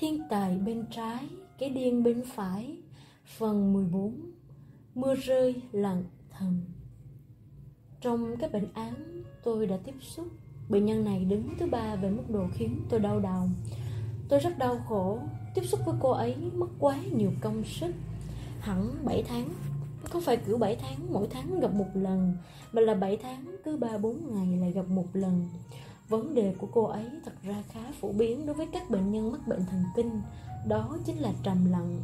Thiên tài bên trái, cái điên bên phải. Phần 14 Mưa rơi lặng thầm. Trong các bệnh án tôi đã tiếp xúc Bệnh nhân này đứng thứ ba về mức độ khiến tôi đau đầu. Tôi rất đau khổ Tiếp xúc với cô ấy mất quá nhiều công sức. Hẳn 7 tháng Không phải cứ 7 tháng mỗi tháng gặp một lần Mà là 7 tháng cứ 3-4 ngày lại gặp một lần. Vấn đề của cô ấy thật ra khá phổ biến đối với các bệnh nhân mắc bệnh thần kinh Đó chính là trầm lặng.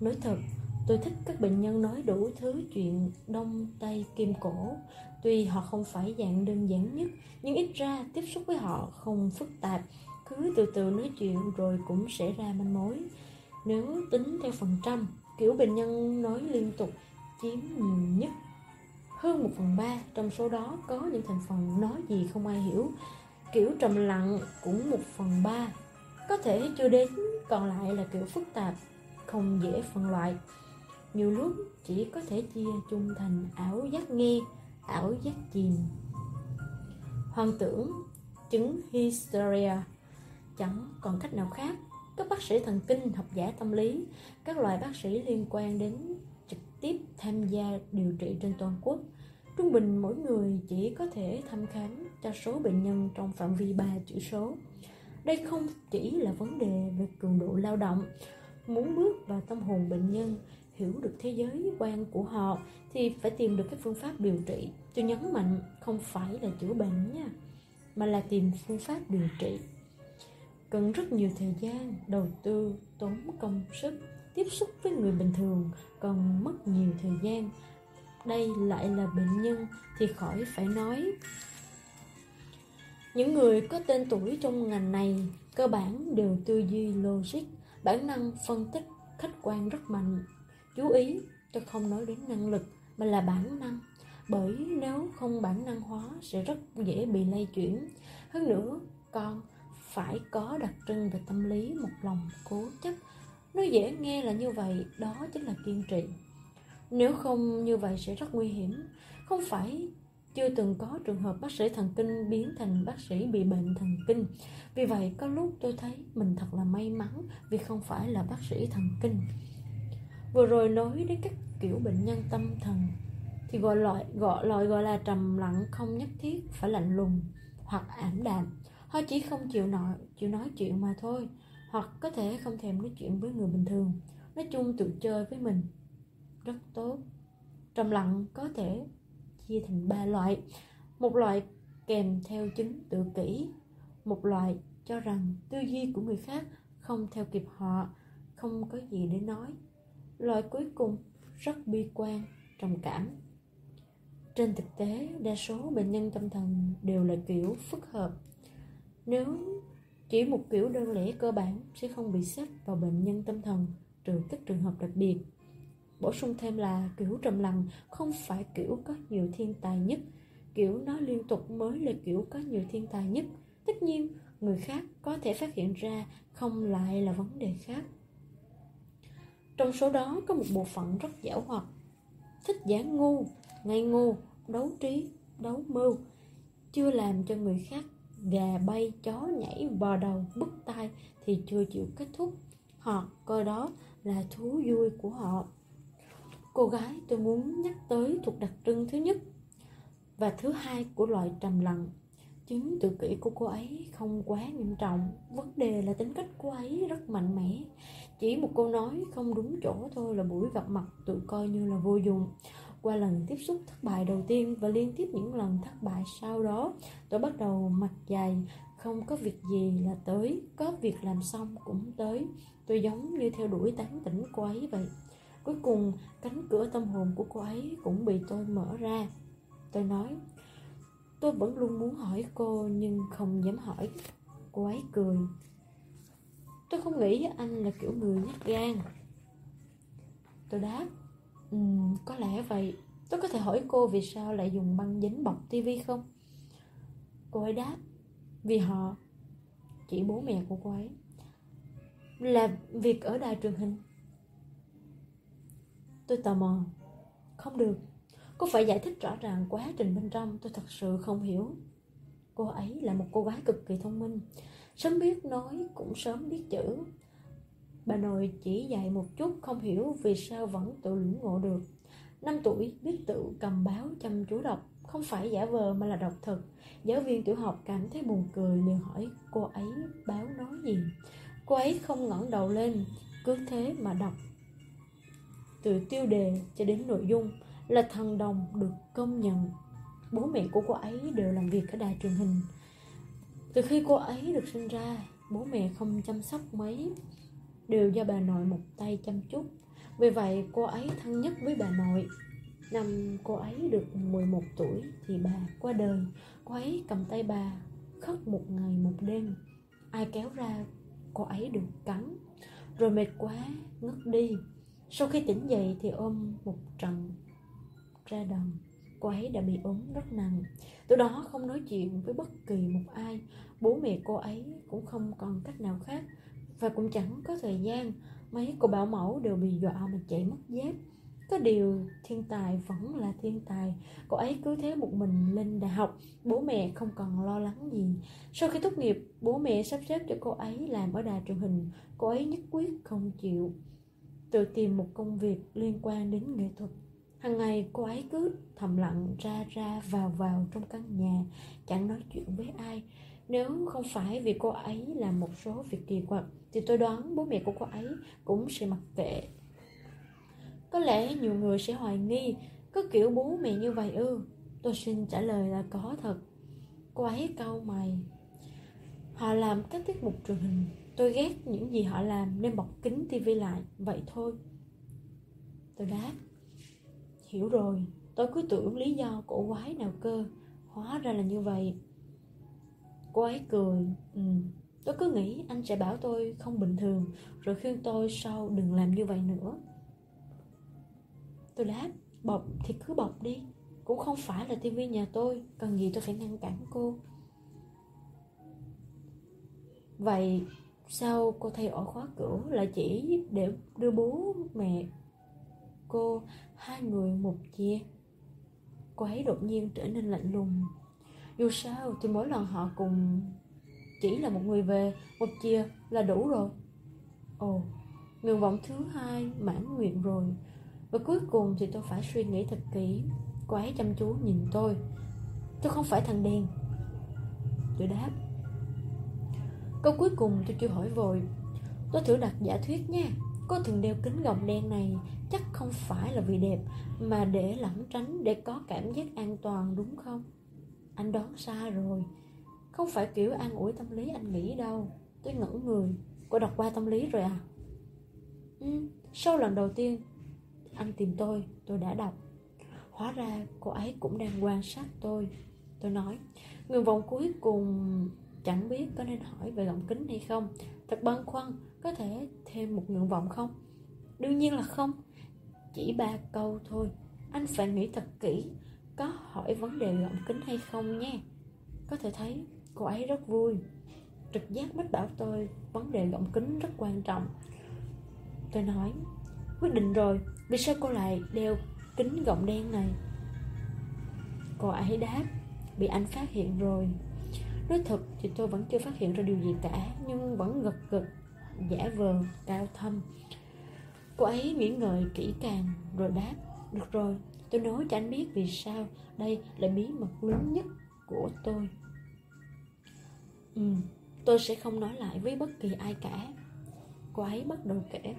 Nói thật, tôi thích các bệnh nhân nói đủ thứ chuyện đông tây kim cổ. Tuy họ không phải dạng đơn giản nhất Nhưng ít ra tiếp xúc với họ không phức tạp. Cứ từ từ nói chuyện rồi cũng sẽ ra manh mối. Nếu tính theo phần trăm Kiểu bệnh nhân nói liên tục chiếm nhiều nhất hơn một phần ba trong số đó có những thành phần nói gì không ai hiểu kiểu trầm lặng cũng một phần ba. Có thể chưa đến, còn lại là kiểu phức tạp, không dễ phân loại. Nhiều lúc chỉ có thể chia chung thành ảo giác nghe ảo giác chìm. Hoang tưởng, chứng hysteria. Chẳng còn cách nào khác. Các bác sĩ thần kinh, học giả tâm lý, các loại bác sĩ liên quan đến trực tiếp tham gia điều trị trên toàn quốc. Trung bình mỗi người chỉ có thể thăm khám cho số bệnh nhân trong phạm vi 3 chữ số. Đây không chỉ là vấn đề về cường độ lao động. Muốn bước vào tâm hồn bệnh nhân, hiểu được thế giới quan của họ thì phải tìm được cái phương pháp điều trị. Tôi nhấn mạnh không phải là chữa bệnh nha, mà là tìm phương pháp điều trị. Cần rất nhiều thời gian, đầu tư, tốn công sức, tiếp xúc với người bình thường còn mất nhiều thời gian đây lại là bệnh nhân thì khỏi phải nói. Những người có tên tuổi trong ngành này cơ bản đều tư duy logic, bản năng phân tích khách quan rất mạnh. Chú ý, tôi không nói đến năng lực mà là bản năng, bởi nếu không bản năng hóa sẽ rất dễ bị lây chuyển. Hơn nữa, con phải có đặc trưng về tâm lý, một lòng cố chấp. Nói dễ nghe là như vậy, đó chính là kiên trì nếu không như vậy sẽ rất nguy hiểm. Không phải chưa từng có trường hợp bác sĩ thần kinh biến thành bác sĩ bị bệnh thần kinh. Vì vậy, có lúc tôi thấy mình thật là may mắn vì không phải là bác sĩ thần kinh. Vừa rồi nói đến các kiểu bệnh nhân tâm thần, thì gọi loại gọi loại gọi là trầm lặng không nhất thiết phải lạnh lùng hoặc ảm đạm. Họ chỉ không chịu nói chịu nói chuyện mà thôi, hoặc có thể không thèm nói chuyện với người bình thường. Nói chung tự chơi với mình rất tốt. Trầm lặng có thể chia thành ba loại. Một loại kèm theo chứng tự kỷ, một loại cho rằng tư duy của người khác không theo kịp họ, không có gì để nói. Loại cuối cùng rất bi quan, trầm cảm. Trên thực tế, đa số bệnh nhân tâm thần đều là kiểu phức hợp. Nếu chỉ một kiểu đơn lẻ cơ bản sẽ không bị xếp vào bệnh nhân tâm thần, trừ các trường hợp đặc biệt. Bổ sung thêm là kiểu trầm lặng không phải kiểu có nhiều thiên tài nhất. Kiểu nói liên tục mới là kiểu có nhiều thiên tài nhất. Tất nhiên người khác có thể phát hiện ra không lại là vấn đề khác. Trong số đó có một bộ phận rất giảo hoạt. Thích giả ngu, ngây ngô, đấu trí, đấu mưu. Chưa làm cho người khác gà bay, chó nhảy, bò đầu, bứt tai thì chưa chịu kết thúc. Họ coi đó là thú vui của họ. Cô gái tôi muốn nhắc tới thuộc đặc trưng thứ nhất và thứ hai của loại trầm lặng. Chứng tự kỷ của cô ấy không quá nghiêm trọng, vấn đề là tính cách cô ấy rất mạnh mẽ. Chỉ một câu nói không đúng chỗ thôi là buổi gặp mặt tự coi như là vô dụng. Qua lần tiếp xúc thất bại đầu tiên và liên tiếp những lần thất bại sau đó, tôi bắt đầu mặt dày, không có việc gì là tới, có việc làm xong cũng tới. Tôi giống như theo đuổi tán tỉnh cô ấy vậy. Cuối cùng cánh cửa tâm hồn của cô ấy cũng bị tôi mở ra. Tôi nói Tôi vẫn luôn muốn hỏi cô nhưng không dám hỏi. Cô ấy cười. Tôi không nghĩ anh là kiểu người nhát gan. Tôi đáp um, Có lẽ vậy. Tôi có thể hỏi cô vì sao lại dùng băng dính bọc tivi không? Cô ấy đáp Vì họ. Chỉ bố mẹ của cô ấy. Là việc ở đài truyền hình. Tôi tò mò Không được Cô phải giải thích rõ ràng quá trình bên trong Tôi thật sự không hiểu Cô ấy là một cô gái cực kỳ thông minh Sớm biết nói cũng sớm biết chữ Bà nội chỉ dạy một chút không hiểu vì sao vẫn tự lĩnh ngộ được. Năm tuổi biết tự cầm báo chăm chú đọc, không phải giả vờ mà là đọc thật. Giáo viên tiểu học cảm thấy buồn cười liền hỏi cô ấy báo nói gì. Cô ấy không ngẩng đầu lên, cứ thế mà đọc. Từ tiêu đề cho đến nội dung là thần đồng được công nhận. Bố mẹ của cô ấy đều làm việc ở đài truyền hình. Từ khi cô ấy được sinh ra, bố mẹ không chăm sóc mấy, đều do bà nội một tay chăm chút. Vì vậy cô ấy thân nhất với bà nội. Năm cô ấy được 11 tuổi thì bà qua đời. Cô ấy cầm tay bà khóc một ngày một đêm. Ai kéo ra cô ấy được cắn. Rồi mệt quá ngất đi. Sau khi tỉnh dậy thì ôm một trận ra đồng cô ấy đã bị ốm rất nặng. Từ đó không nói chuyện với bất kỳ một ai. Bố mẹ cô ấy cũng không còn cách nào khác. Và cũng chẳng có thời gian. Mấy cô bảo mẫu đều bị dọa mà chạy mất dép. Có điều thiên tài vẫn là thiên tài. Cô ấy cứ thế một mình lên đại học. Bố mẹ không còn lo lắng gì. Sau khi tốt nghiệp, bố mẹ sắp xếp cho cô ấy làm ở đài truyền hình. Cô ấy nhất quyết không chịu tự tìm một công việc liên quan đến nghệ thuật. Hằng ngày cô ấy cứ thầm lặng ra ra vào vào trong căn nhà, Chẳng nói chuyện với ai. Nếu không phải vì cô ấy làm một số việc kỳ quặc, Thì tôi đoán bố mẹ của cô ấy cũng sẽ mặc kệ. Có lẽ nhiều người sẽ hoài nghi Có kiểu bố mẹ như vậy ư. Tôi xin trả lời là có thật. Cô ấy cau mày. Họ làm các tiết mục truyền hình. Tôi ghét những gì họ làm nên bọc kính tivi lại Vậy thôi. Tôi đáp Hiểu rồi, tôi cứ tưởng lý do cổ quái nào cơ Hóa ra là như vậy. Cô ấy cười ừ. Tôi cứ nghĩ anh sẽ bảo tôi không bình thường Rồi khuyên tôi sau đừng làm như vậy nữa. Tôi đáp Bọc thì cứ bọc đi Cũng không phải là tivi nhà tôi Cần gì tôi phải ngăn cản cô? Vậy sau cô thay ổ khóa cửa là chỉ để đưa bố, mẹ, cô, hai người một chia cô ấy đột nhiên trở nên lạnh lùng. Dù sao thì mỗi lần họ cùng chỉ là một người về, một chia là đủ rồi. Ồ, nguyện vọng thứ hai mãn nguyện rồi. Và cuối cùng thì tôi phải suy nghĩ thật kỹ. Cô ấy chăm chú nhìn tôi. Tôi không phải thằng đen. Tôi đáp câu cuối cùng tôi chưa hỏi vội tôi thử đặt giả thuyết nha Cô thường đeo kính gọng đen này chắc không phải là vì đẹp mà để lẩn tránh để có cảm giác an toàn đúng không? Anh đoán sai rồi. Không phải kiểu an ủi tâm lý anh nghĩ đâu. Tôi ngẩn người. Cô đọc qua tâm lý rồi à? Ừ, sau lần đầu tiên anh tìm tôi, tôi đã đọc. Hóa ra cô ấy cũng đang quan sát tôi. Tôi nói, nguyện vọng cuối cùng chẳng biết có nên hỏi về gọng kính hay không. Thật băn khoăn, có thể thêm một nguyện vọng không? Đương nhiên là không. Chỉ ba câu thôi. Anh phải nghĩ thật kỹ, Có hỏi vấn đề gọng kính hay không nhé. Có thể thấy, cô ấy rất vui. Trực giác mách bảo tôi, Vấn đề gọng kính rất quan trọng. Tôi nói, Quyết định rồi, Vì sao cô lại đeo kính gọng đen này? Cô ấy đáp Bị anh phát hiện rồi. Nói thật thì tôi vẫn chưa phát hiện ra điều gì cả, Nhưng vẫn gật gật, giả vờ, cao thâm. Cô ấy nghĩ ngợi kỹ càng, rồi đáp, được rồi, tôi nói cho anh biết vì sao đây là bí mật lớn nhất của tôi. Ừ tôi sẽ không nói lại với bất kỳ ai cả. Cô ấy bắt đầu kể,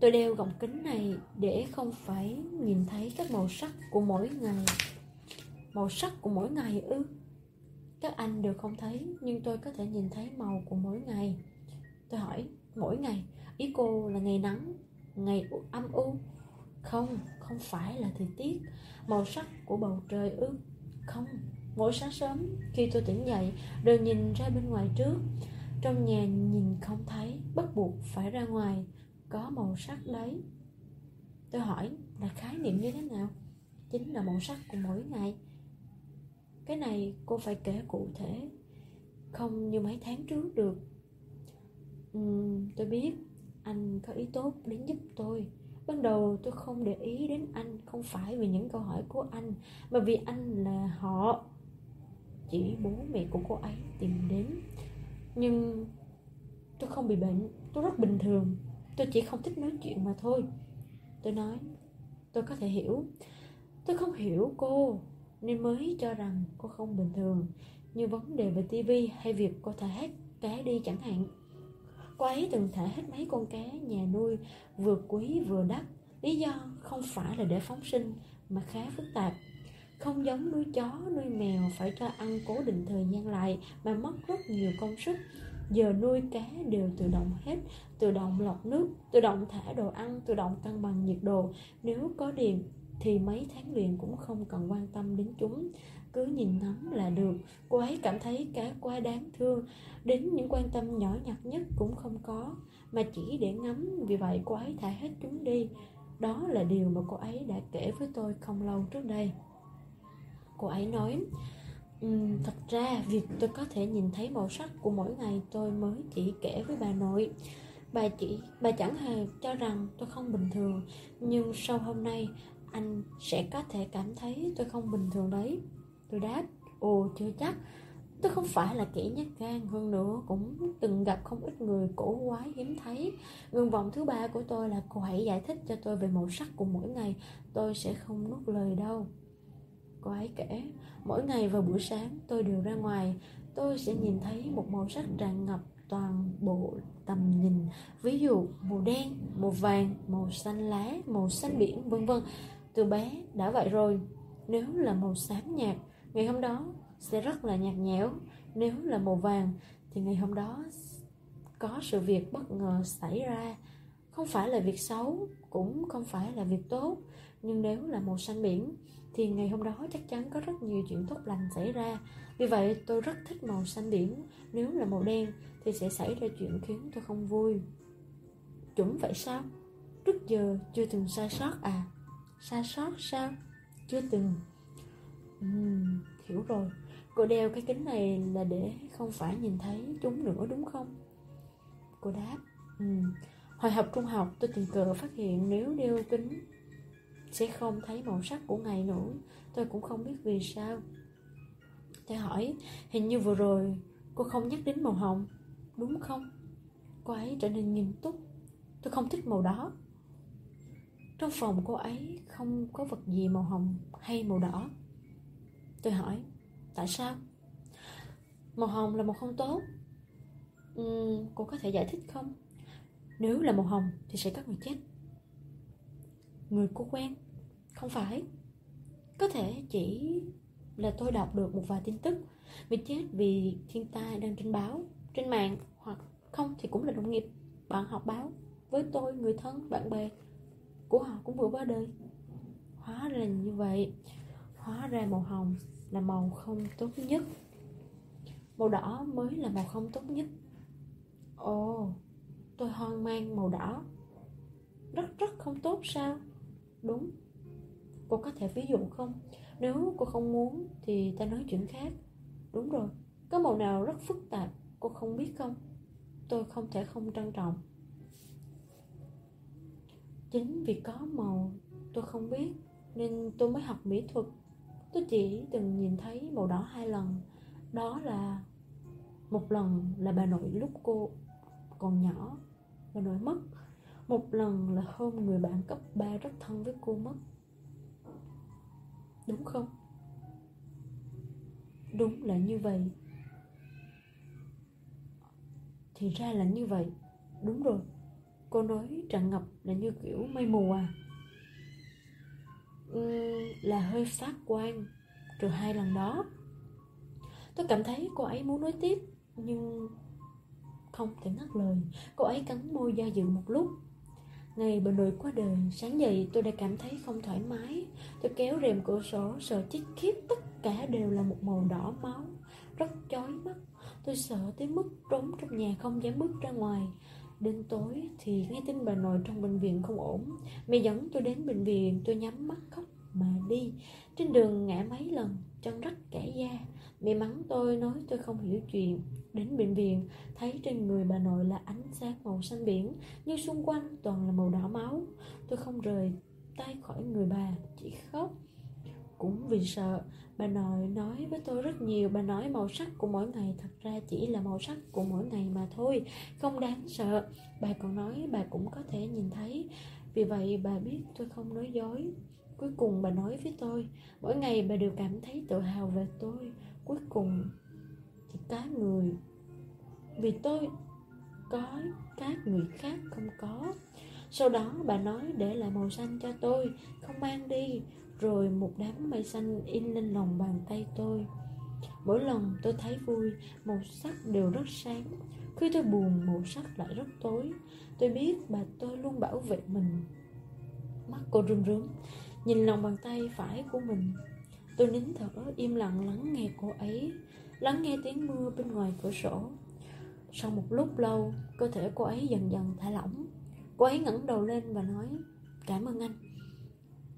tôi đeo gọng kính này để không phải nhìn thấy các màu sắc của mỗi ngày. Màu sắc của mỗi ngày ư? Các anh đều không thấy, nhưng tôi có thể nhìn thấy màu của mỗi ngày. Tôi hỏi, mỗi ngày? Ý cô là ngày nắng, ngày âm u? Không không phải là thời tiết. Màu sắc của bầu trời ư? Không, mỗi sáng sớm khi tôi tỉnh dậy, đều nhìn ra bên ngoài trước. Trong nhà nhìn không thấy, bắt buộc phải ra ngoài, có màu sắc đấy. Tôi hỏi, là khái niệm như thế nào? Chính là màu sắc của mỗi ngày cái này cô phải kể cụ thể không như mấy tháng trước được. Uhm, tôi biết anh có ý tốt đến giúp tôi. Ban đầu tôi không để ý đến anh không phải vì những câu hỏi của anh mà vì anh là họ. Chỉ bố mẹ của cô ấy tìm đến. Nhưng tôi không bị bệnh tôi rất bình thường. Tôi chỉ không thích nói chuyện mà thôi. Tôi nói Tôi có thể hiểu. Tôi không hiểu cô. Nên mới cho rằng cô không bình thường. Như vấn đề về tivi hay việc cô thả hết cá đi chẳng hạn. Cô ấy từng thả hết mấy con cá nhà nuôi Vừa quý vừa đắt. Lý do không phải là để phóng sinh Mà khá phức tạp. Không giống nuôi chó, nuôi mèo Phải cho ăn cố định thời gian lại Mà mất rất nhiều công sức. Giờ nuôi cá đều tự động hết Tự động lọc nước, tự động thả đồ ăn Tự động cân bằng nhiệt độ. Nếu có điện thì mấy tháng liền cũng không cần quan tâm đến chúng. Cứ nhìn ngắm là được. Cô ấy cảm thấy cá quá đáng thương. Đến những quan tâm nhỏ nhặt nhất cũng không có. Mà chỉ để ngắm vì vậy cô ấy thả hết chúng đi. Đó là điều mà cô ấy đã kể với tôi không lâu trước đây. Cô ấy nói um, thật ra việc tôi có thể nhìn thấy màu sắc của mỗi ngày tôi mới chỉ kể với bà nội. Bà chỉ bà chẳng hề cho rằng tôi không bình thường. Nhưng sau hôm nay anh sẽ có thể cảm thấy tôi không bình thường đấy. Tôi đáp, ồ, chưa chắc. Tôi không phải là kẻ nhát gan. Hơn nữa, cũng từng gặp không ít người cổ quái hiếm thấy. Nguyện vọng thứ ba của tôi là cô hãy giải thích cho tôi về màu sắc của mỗi ngày. Tôi sẽ không nuốt lời đâu. Cô ấy kể, mỗi ngày vào buổi sáng, tôi đều ra ngoài. Tôi sẽ nhìn thấy một màu sắc tràn ngập toàn bộ tầm nhìn. Ví dụ, màu đen, màu vàng, màu xanh lá, màu xanh biển, vân vân từ bé, đã vậy rồi. Nếu là màu xám nhạt, ngày hôm đó sẽ rất là nhạt nhẽo. Nếu là màu vàng, thì ngày hôm đó có sự việc bất ngờ xảy ra. Không phải là việc xấu, cũng không phải là việc tốt. Nhưng nếu là màu xanh biển, thì ngày hôm đó chắc chắn có rất nhiều chuyện tốt lành xảy ra. Vì vậy, tôi rất thích màu xanh biển. Nếu là màu đen, thì sẽ xảy ra chuyện khiến tôi không vui. Chuẩn vậy sao? Trước giờ chưa từng sai sót à? Sai sót sao? Chưa từng. Uhm, hiểu rồi. Cô đeo cái kính này là để không phải nhìn thấy chúng nữa đúng không? Cô đáp. Uhm. hồi học trung học tôi tình cờ phát hiện nếu đeo kính sẽ không thấy màu sắc của ngày nữa. Tôi cũng không biết vì sao. Tôi hỏi hình như vừa rồi cô không nhắc đến màu hồng đúng không? Cô ấy trở nên nghiêm túc. Tôi không thích màu đó trong phòng cô ấy không có vật gì màu hồng hay màu đỏ. Tôi hỏi Tại sao? Màu hồng là màu không tốt. Uhm, Cô có thể giải thích không? Nếu là màu hồng thì sẽ có người chết. Người cô quen Không phải. Có thể chỉ là tôi đọc được một vài tin tức Bị chết vì thiên tai đang trên báo Trên mạng Hoặc không thì cũng là đồng nghiệp Bạn học báo Với tôi, người thân, bạn bè. Của họ cũng vừa qua đời. Hóa ra là như vậy. Hóa ra màu hồng là màu không tốt nhất. Màu đỏ mới là màu không tốt nhất. Ồ, tôi hoang mang màu đỏ. Rất rất không tốt sao? Đúng. Cô có thể ví dụ không? Nếu cô không muốn thì ta nói chuyện khác. Đúng rồi, có màu nào rất phức tạp Cô không biết không? Tôi không thể không trân trọng. Chính vì có màu, tôi không biết, Nên tôi mới học mỹ thuật. Tôi chỉ từng nhìn thấy màu đỏ hai lần. Đó là, Một lần là bà nội lúc cô còn nhỏ, Bà nội mất. Một lần là hôm người bạn cấp 3 rất thân với cô mất. Đúng không? Đúng là như vậy. Thì ra là như vậy. Đúng rồi. Cô nói tràn ngập là như kiểu mây mù à. Ừ, là hơi phát quan trừ hai lần đó. Tôi cảm thấy cô ấy muốn nói tiếp, nhưng không thể ngắt lời. Cô ấy cắn môi do dự một lúc. Ngày bà nội qua đời, sáng dậy tôi đã cảm thấy không thoải mái. Tôi kéo rèm cửa sổ, sợ chết khiếp, tất cả đều là một màu đỏ máu, rất chói mắt. Tôi sợ tới mức trốn trong nhà không dám bước ra ngoài. Đến tối thì nghe tin bà nội trong bệnh viện không ổn. Mẹ dẫn tôi đến bệnh viện, Tôi nhắm mắt khóc mà đi. Trên đường ngã mấy lần, Chân rách kẻ da. Mẹ mắng tôi, nói tôi không hiểu chuyện. Đến bệnh viện, thấy trên người bà nội là ánh sáng màu xanh biển Nhưng xung quanh toàn là màu đỏ máu. Tôi không rời tay khỏi người bà, Chỉ khóc cũng vì sợ. Bà nội nói với tôi rất nhiều. Bà nói màu sắc của mỗi ngày Thật ra chỉ là màu sắc của mỗi ngày mà thôi, Không đáng sợ. Bà còn nói bà cũng có thể nhìn thấy. Vì vậy bà biết tôi không nói dối. Cuối cùng bà nói với tôi, Mỗi ngày bà đều cảm thấy tự hào về tôi. Cuối cùng thì cá người, Vì tôi có các người khác không có. Sau đó bà nói để lại màu xanh cho tôi, Không mang đi. Rồi một đám mây xanh in lên lòng bàn tay tôi. Mỗi lần tôi thấy vui, Màu sắc đều rất sáng. Khi tôi buồn, màu sắc lại rất tối. Tôi biết bà tôi luôn bảo vệ mình. Mắt cô run rướm Nhìn lòng bàn tay phải của mình. Tôi nín thở, im lặng lắng nghe cô ấy, Lắng nghe tiếng mưa bên ngoài cửa sổ. Sau một lúc lâu, Cơ thể cô ấy dần dần thả lỏng. Cô ấy ngẩng đầu lên và nói, Cảm ơn anh.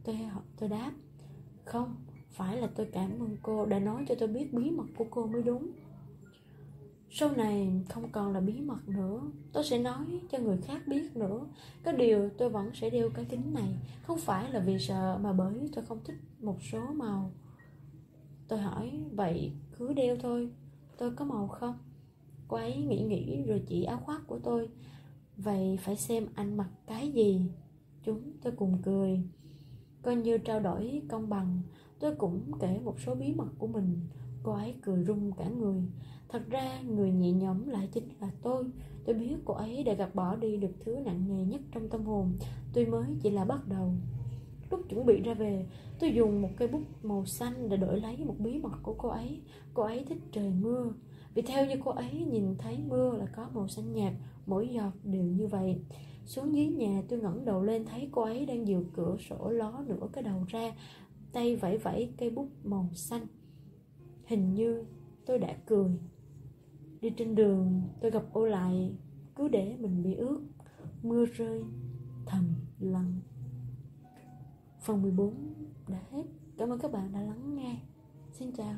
Tôi, tôi đáp Không, phải là tôi cảm ơn cô Đã nói cho tôi biết bí mật của cô mới đúng. Sau này không còn là bí mật nữa Tôi sẽ nói cho người khác biết nữa. Có điều tôi vẫn sẽ đeo cái kính này Không phải là vì sợ mà bởi tôi không thích một số màu. Tôi hỏi Vậy cứ đeo thôi Tôi có màu không? Cô ấy nghĩ nghĩ rồi chỉ áo khoác của tôi. Vậy phải xem anh mặc cái gì. Chúng tôi cùng cười. Coi như trao đổi công bằng. Tôi cũng kể một số bí mật của mình. Cô ấy cười rung cả người. Thật ra, người nhẹ nhõm lại chính là tôi. Tôi biết cô ấy đã gạt bỏ đi được thứ nặng nề nhất trong tâm hồn. Tôi mới chỉ là bắt đầu. Lúc chuẩn bị ra về, Tôi dùng một cây bút màu xanh để đổi lấy một bí mật của cô ấy. Cô ấy thích trời mưa. Vì theo như cô ấy, nhìn thấy mưa là có màu xanh nhạt, Mỗi giọt đều như vậy. Xuống dưới nhà, tôi ngẩng đầu lên thấy cô ấy đang dựa cửa sổ ló nửa cái đầu ra, Tay vẫy vẫy cây bút màu xanh. Hình như tôi đã cười. Đi trên đường, tôi gặp ô lại, Cứ để mình bị ướt. Mưa rơi, thầm lặng. Phần 14 đã hết. Cảm ơn các bạn đã lắng nghe. Xin chào.